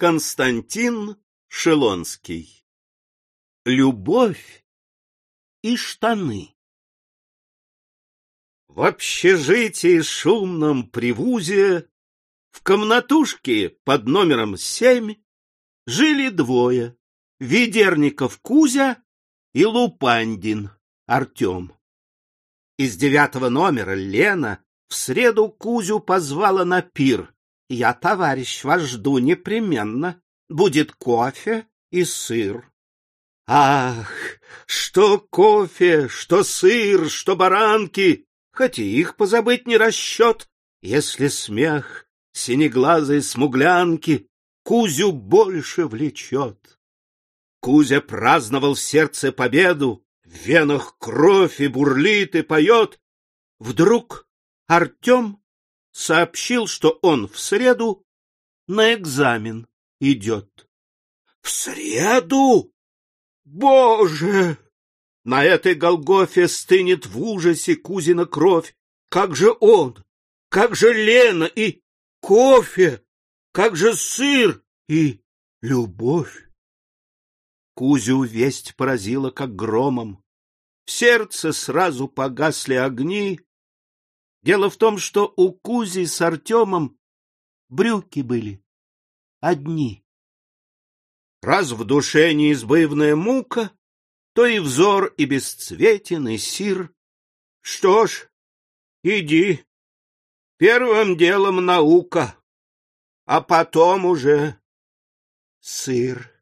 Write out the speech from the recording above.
Константин Шелонский Любовь и штаны В общежитии шумном привузе В комнатушке под номером семь Жили двое — Ведерников Кузя и Лупандин Артем. Из девятого номера Лена в среду Кузю позвала на пир. Я, товарищ, вас жду непременно. Будет кофе и сыр. Ах, что кофе, что сыр, что баранки, хоть и их позабыть не расчет, если смех синеглазой смуглянки Кузю больше влечет. Кузя праздновал в сердце победу, в венах кровь и бурлит и поет. Вдруг Артем сообщил, что он в среду на экзамен идет. — В среду? Боже! На этой Голгофе стынет в ужасе Кузина кровь. Как же он? Как же Лена и кофе? Как же сыр и любовь? Кузю весть поразила, как громом. В сердце сразу погасли огни, Дело в том, что у Кузи с Артемом брюки были одни. Раз в душе неизбывная мука, то и взор и бесцветен, и сир. Что ж, иди, первым делом наука, а потом уже сыр.